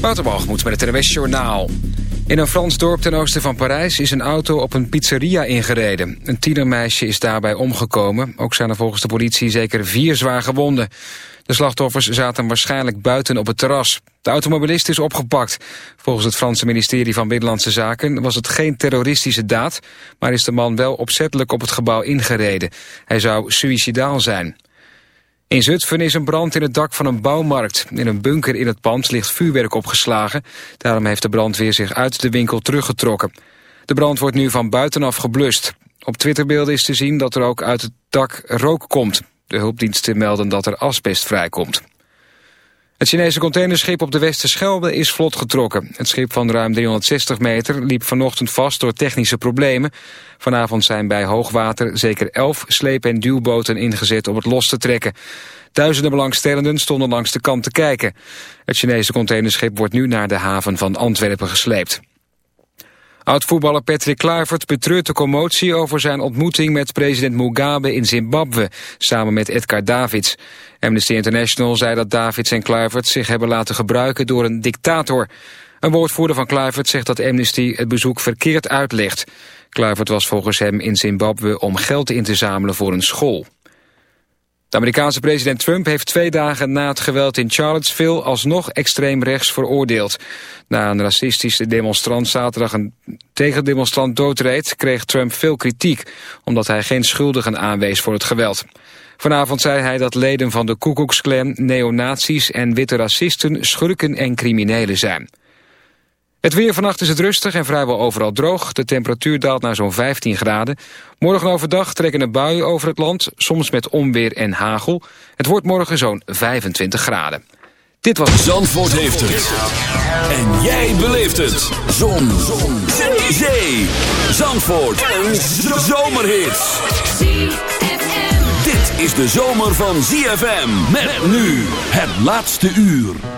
Wouterbalgemoed met het NWS Journaal. In een Frans dorp ten oosten van Parijs is een auto op een pizzeria ingereden. Een tienermeisje is daarbij omgekomen. Ook zijn er volgens de politie zeker vier zwaar gewonden. De slachtoffers zaten waarschijnlijk buiten op het terras. De automobilist is opgepakt. Volgens het Franse ministerie van Binnenlandse Zaken was het geen terroristische daad... maar is de man wel opzettelijk op het gebouw ingereden. Hij zou suicidaal zijn. In Zutphen is een brand in het dak van een bouwmarkt. In een bunker in het pand ligt vuurwerk opgeslagen. Daarom heeft de brandweer zich uit de winkel teruggetrokken. De brand wordt nu van buitenaf geblust. Op Twitterbeelden is te zien dat er ook uit het dak rook komt. De hulpdiensten melden dat er asbest vrijkomt. Het Chinese containerschip op de Westerschelde is vlot getrokken. Het schip van ruim 360 meter liep vanochtend vast door technische problemen. Vanavond zijn bij hoogwater zeker 11 sleep- en duwboten ingezet om het los te trekken. Duizenden belangstellenden stonden langs de kant te kijken. Het Chinese containerschip wordt nu naar de haven van Antwerpen gesleept. Oud-voetballer Patrick Kluivert betreurt de commotie over zijn ontmoeting met president Mugabe in Zimbabwe, samen met Edgar Davids. Amnesty International zei dat Davids en Kluivert zich hebben laten gebruiken door een dictator. Een woordvoerder van Kluivert zegt dat Amnesty het bezoek verkeerd uitlegt. Kluivert was volgens hem in Zimbabwe om geld in te zamelen voor een school. De Amerikaanse president Trump heeft twee dagen na het geweld in Charlottesville alsnog extreem rechts veroordeeld. Na een racistische demonstrant zaterdag een tegendemonstrant doodreed, kreeg Trump veel kritiek, omdat hij geen schuldigen aanwees voor het geweld. Vanavond zei hij dat leden van de Ku neonazies en witte racisten schurken en criminelen zijn. Het weer vannacht is het rustig en vrijwel overal droog. De temperatuur daalt naar zo'n 15 graden. Morgen overdag trekken er buien over het land, soms met onweer en hagel. Het wordt morgen zo'n 25 graden. Dit was... Zandvoort heeft het. En jij beleeft het. Zon. Zon. Zee. Zandvoort. Een zomerhit. Dit is de zomer van ZFM. Met nu het laatste uur.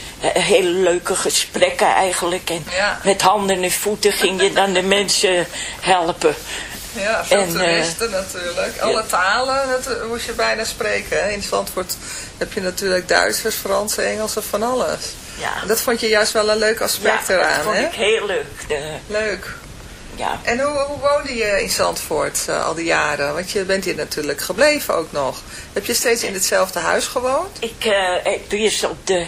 hele leuke gesprekken eigenlijk. En ja. met handen en voeten ging je dan de mensen helpen. Ja, veel en, toeristen uh, natuurlijk. Alle ja. talen dat moest je bijna spreken. Hè? In Zandvoort heb je natuurlijk Duitsers, Frans, Engels en van alles. Ja. En dat vond je juist wel een leuk aspect ja, eraan, dat vond hè? ik heel leuk. De... Leuk. Ja. En hoe, hoe woonde je in Zandvoort uh, al die jaren? Want je bent hier natuurlijk gebleven ook nog. Heb je steeds in hetzelfde huis gewoond? Ik uh, heb eerst op de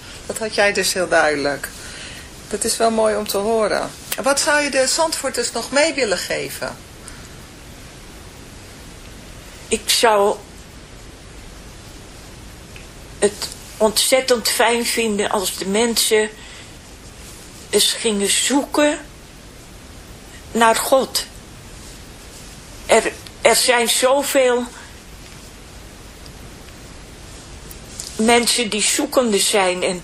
Dat had jij dus heel duidelijk. Dat is wel mooi om te horen. Wat zou je de Zandvoorters nog mee willen geven? Ik zou het ontzettend fijn vinden als de mensen eens gingen zoeken naar God. Er, er zijn zoveel mensen die zoekende zijn en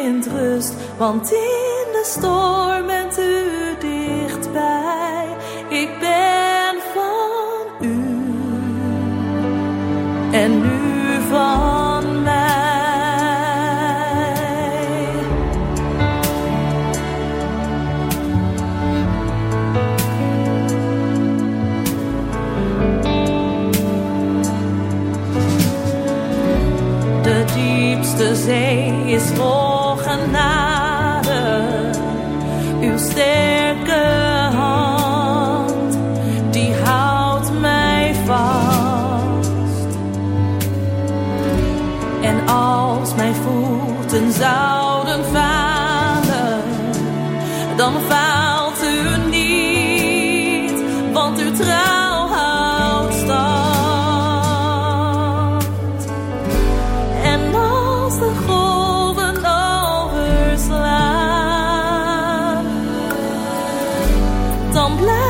vindt rust, want in de storm bent u dichtbij. Ik ben van u en u van mij. De diepste zee is vol dan blijf